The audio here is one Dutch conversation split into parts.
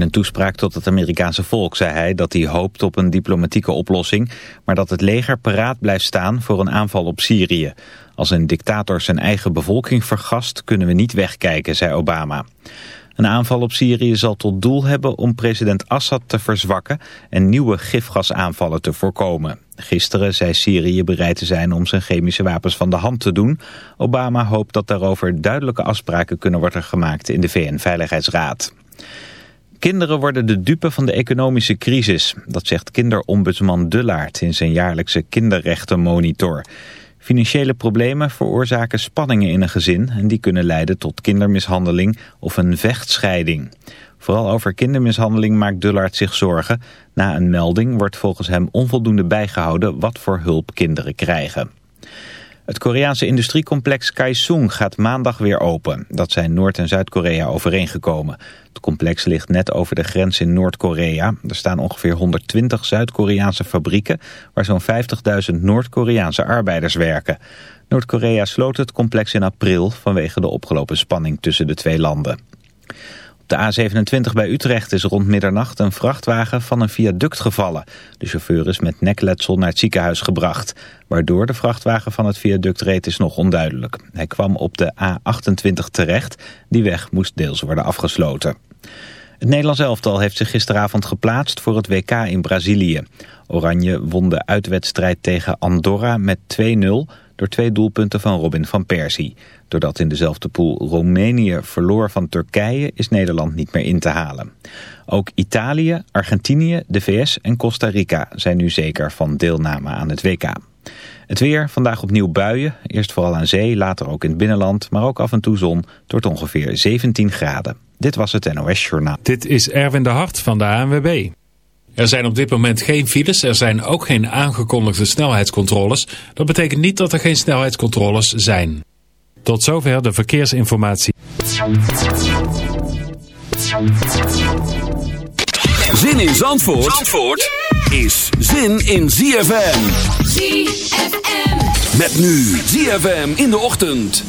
In een toespraak tot het Amerikaanse volk zei hij dat hij hoopt op een diplomatieke oplossing... maar dat het leger paraat blijft staan voor een aanval op Syrië. Als een dictator zijn eigen bevolking vergast kunnen we niet wegkijken, zei Obama. Een aanval op Syrië zal tot doel hebben om president Assad te verzwakken en nieuwe gifgasaanvallen te voorkomen. Gisteren zei Syrië bereid te zijn om zijn chemische wapens van de hand te doen. Obama hoopt dat daarover duidelijke afspraken kunnen worden gemaakt in de VN-veiligheidsraad. Kinderen worden de dupe van de economische crisis. Dat zegt kinderombudsman Dullaert in zijn jaarlijkse kinderrechtenmonitor. Financiële problemen veroorzaken spanningen in een gezin... en die kunnen leiden tot kindermishandeling of een vechtscheiding. Vooral over kindermishandeling maakt Dullaert zich zorgen. Na een melding wordt volgens hem onvoldoende bijgehouden... wat voor hulp kinderen krijgen. Het Koreaanse industriecomplex Kaesung gaat maandag weer open. Dat zijn Noord- en Zuid-Korea overeengekomen. Het complex ligt net over de grens in Noord-Korea. Er staan ongeveer 120 Zuid-Koreaanse fabrieken... waar zo'n 50.000 Noord-Koreaanse arbeiders werken. Noord-Korea sloot het complex in april... vanwege de opgelopen spanning tussen de twee landen. De A27 bij Utrecht is rond middernacht een vrachtwagen van een viaduct gevallen. De chauffeur is met nekletsel naar het ziekenhuis gebracht. Waardoor de vrachtwagen van het viaduct reed is nog onduidelijk. Hij kwam op de A28 terecht. Die weg moest deels worden afgesloten. Het Nederlands elftal heeft zich gisteravond geplaatst voor het WK in Brazilië. Oranje won de uitwedstrijd tegen Andorra met 2-0 door twee doelpunten van Robin van Persie. Doordat in dezelfde pool Roemenië verloor van Turkije is Nederland niet meer in te halen. Ook Italië, Argentinië, de VS en Costa Rica zijn nu zeker van deelname aan het WK. Het weer, vandaag opnieuw buien. Eerst vooral aan zee, later ook in het binnenland, maar ook af en toe zon. Wordt ongeveer 17 graden. Dit was het NOS Journaal. Dit is Erwin de Hart van de ANWB. Er zijn op dit moment geen files, er zijn ook geen aangekondigde snelheidscontroles. Dat betekent niet dat er geen snelheidscontroles zijn. Tot zover de verkeersinformatie. Zin in Zandvoort, Zandvoort is zin in ZFM. ZFM. Met nu ZFM in de ochtend.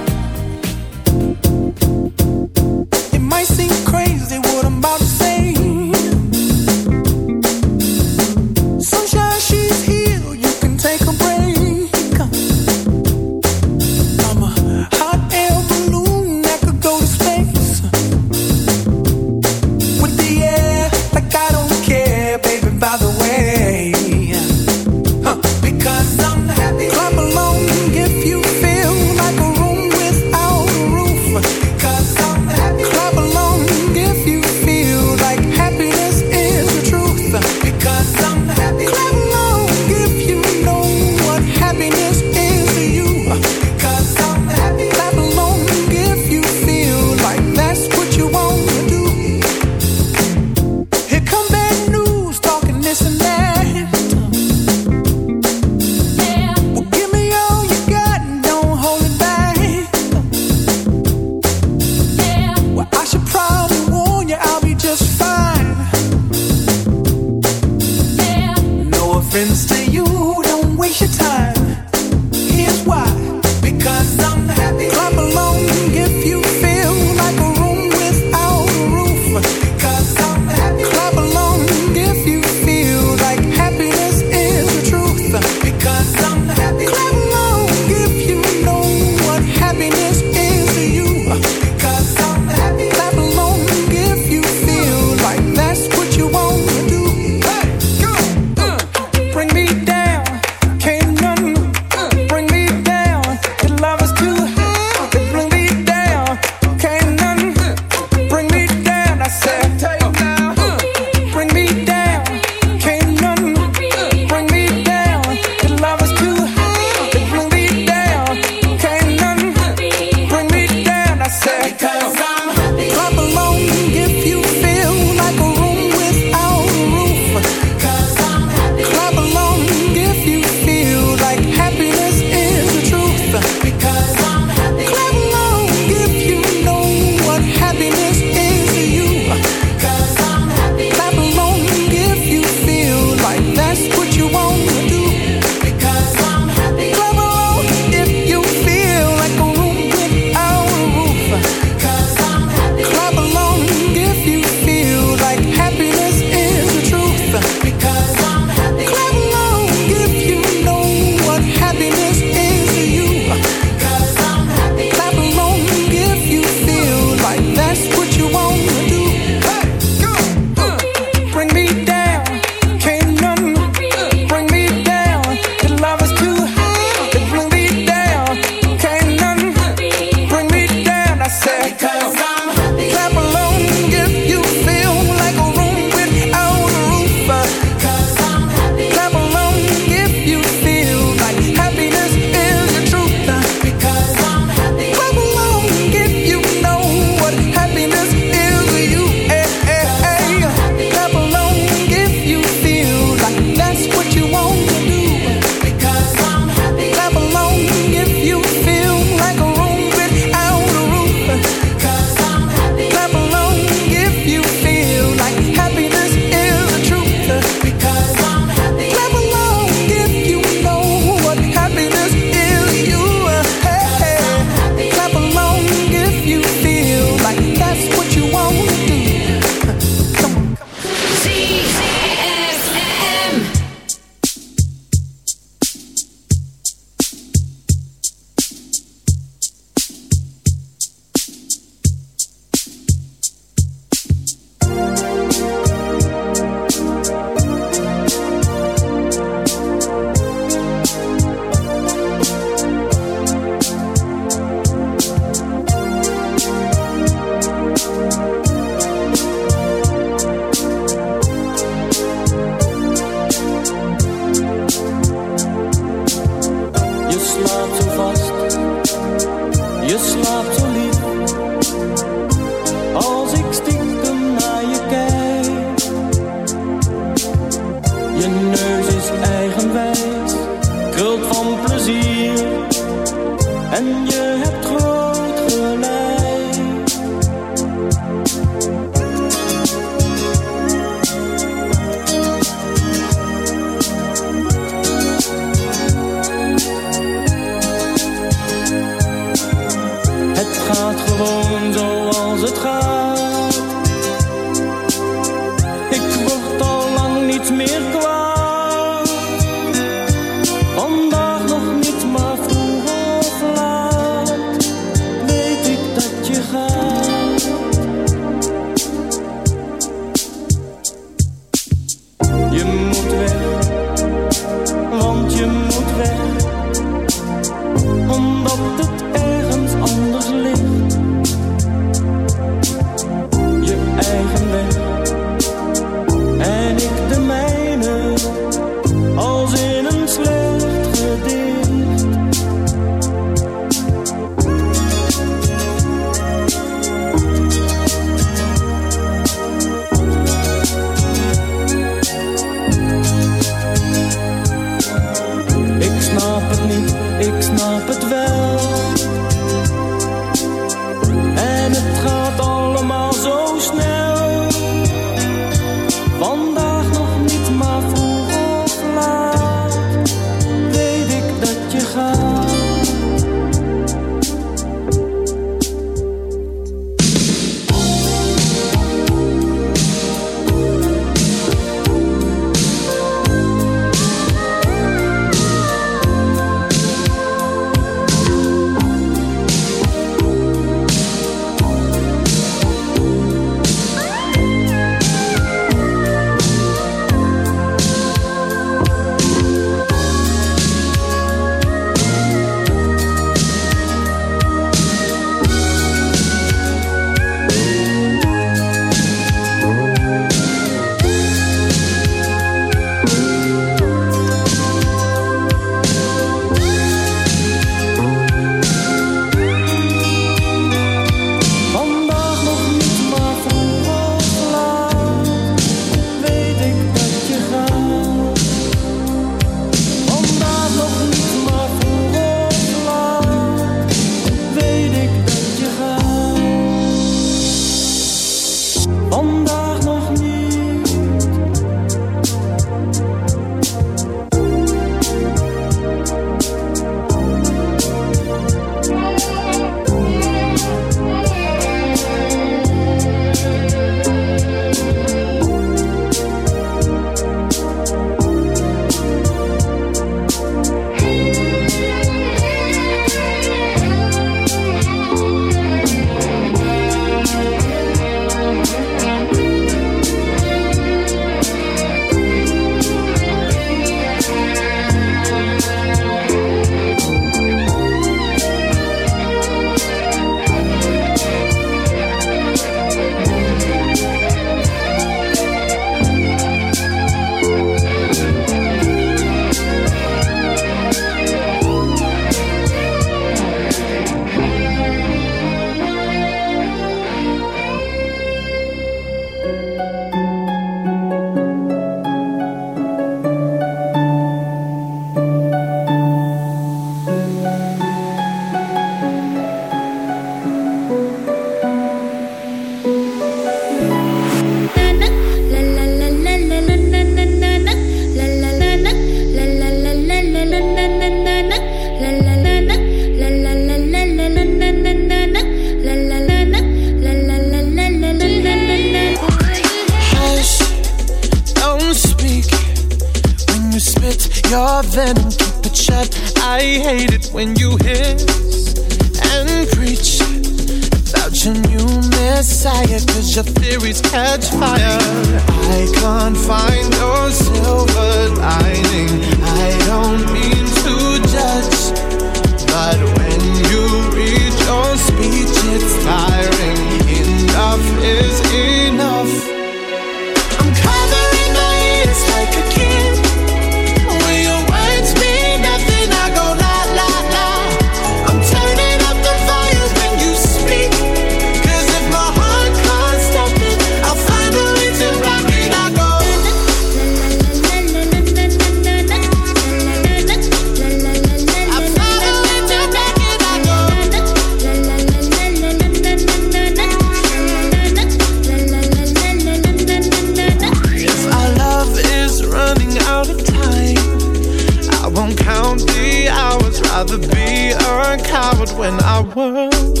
weren't covered when our worlds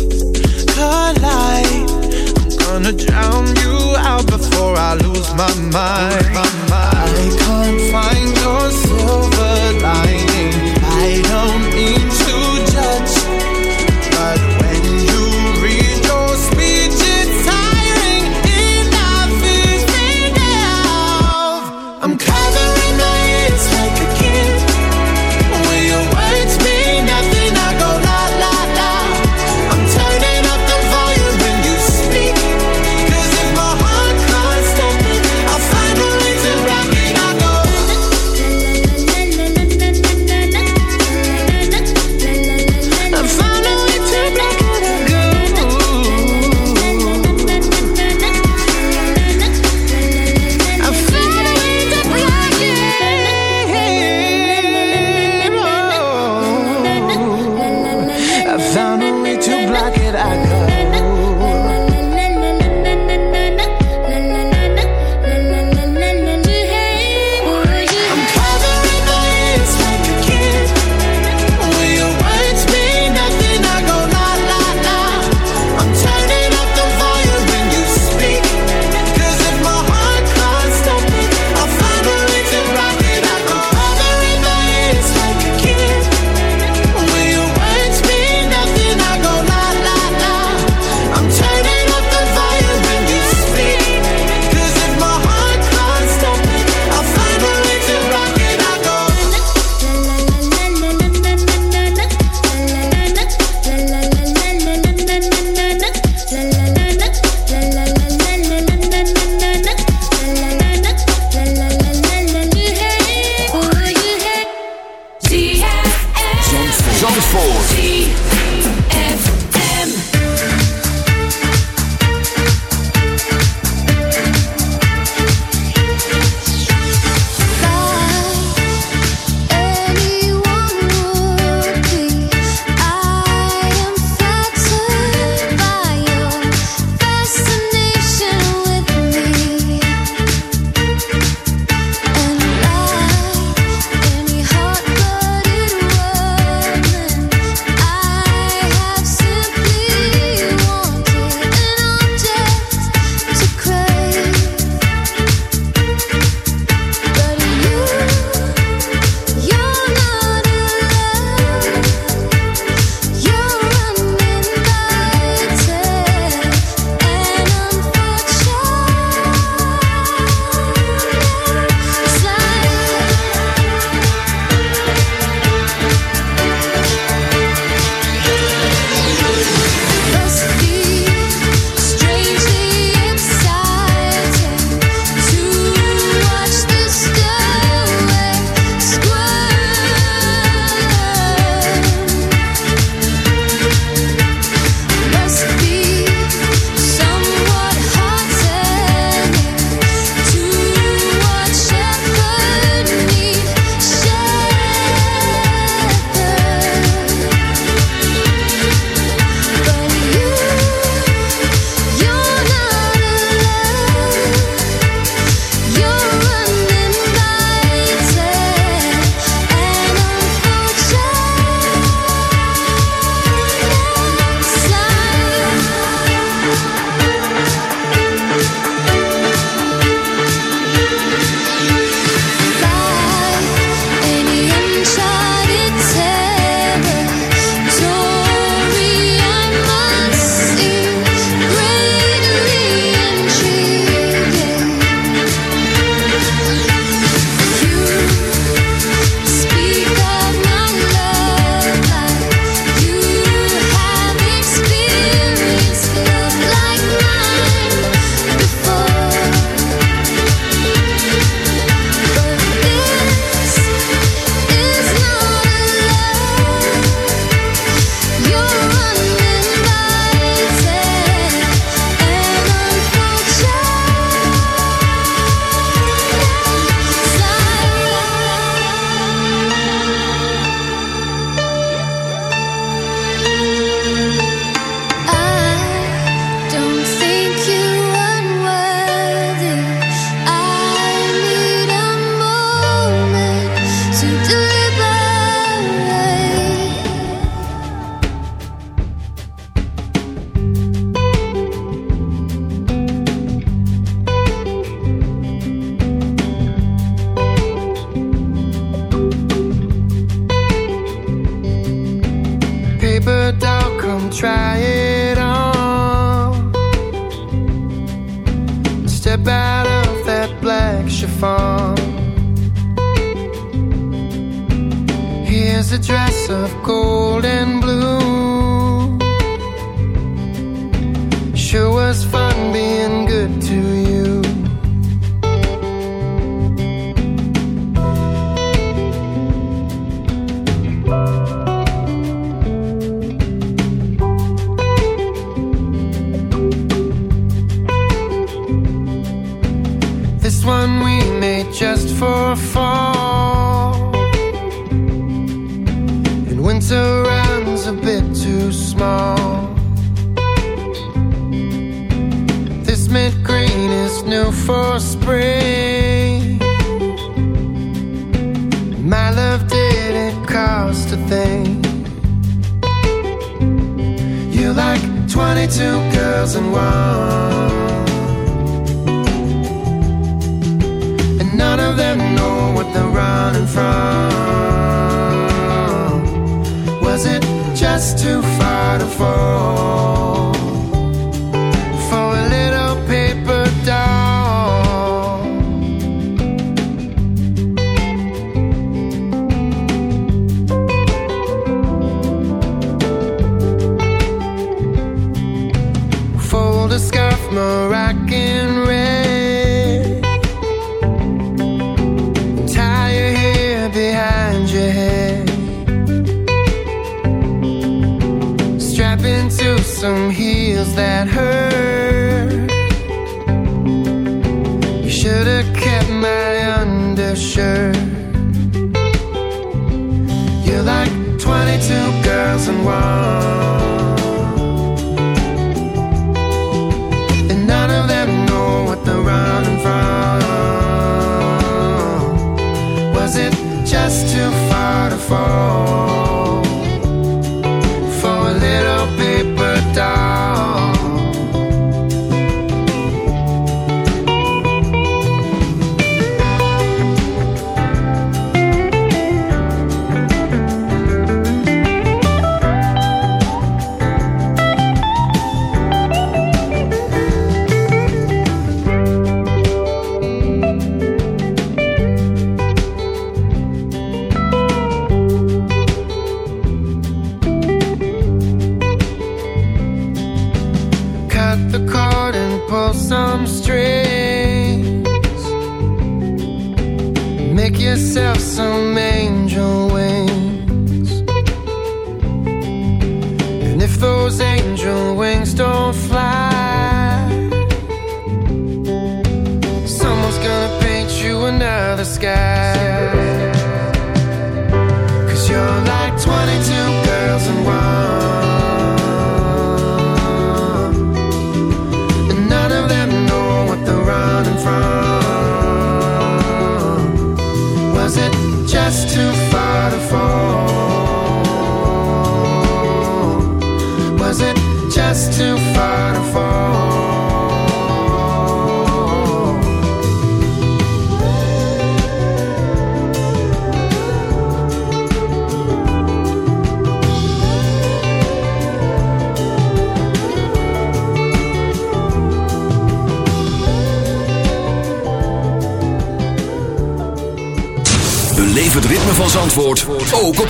collide. I'm gonna drown you out before I lose my mind. My mind. I can't find your silver lining. I don't need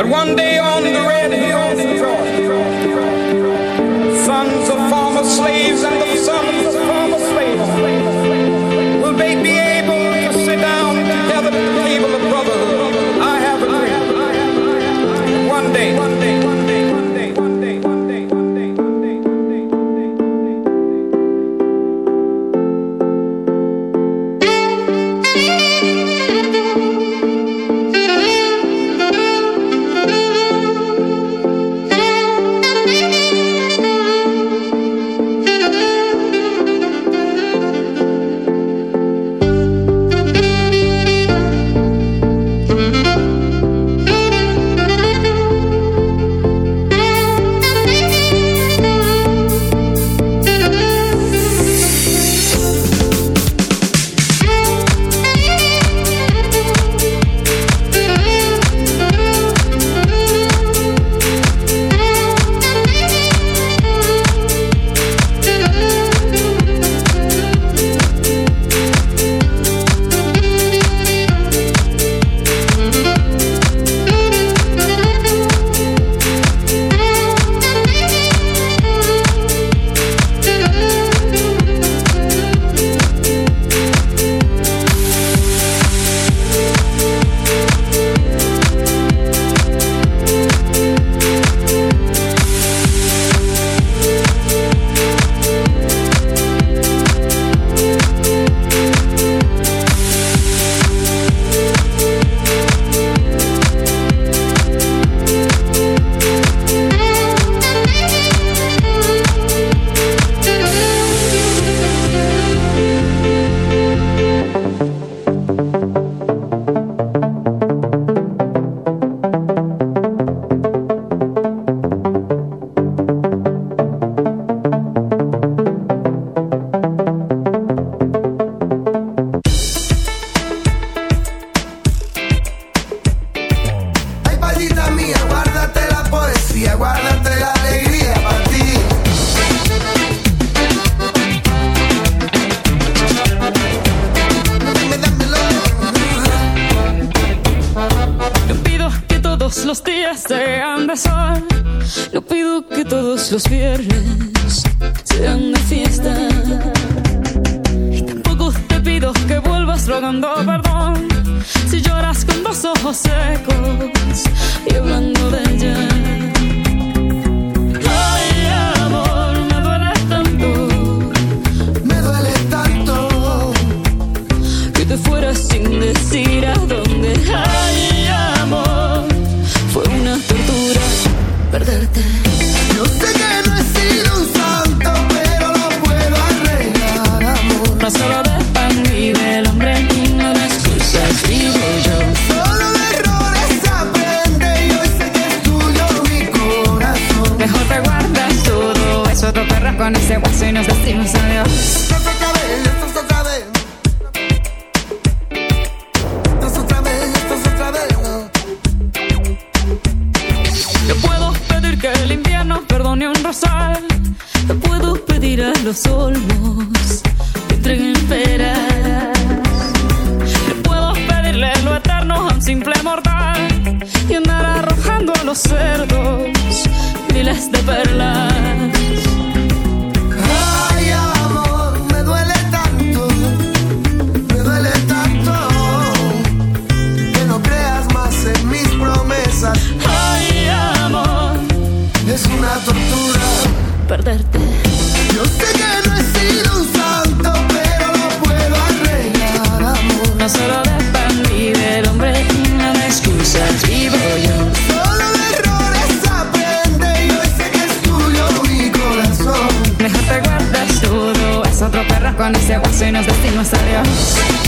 that one day on the red hills of Georgia, sons of former slaves. y andar arrojando a los cerdos miles de perlas. Ay, amor, me duele tanto, me duele tanto que no creas más en mis promesas. Ay, amor, es una tortura perderte. se nos destino hasta Dios.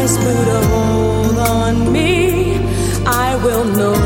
whispered a hold on me, I will know.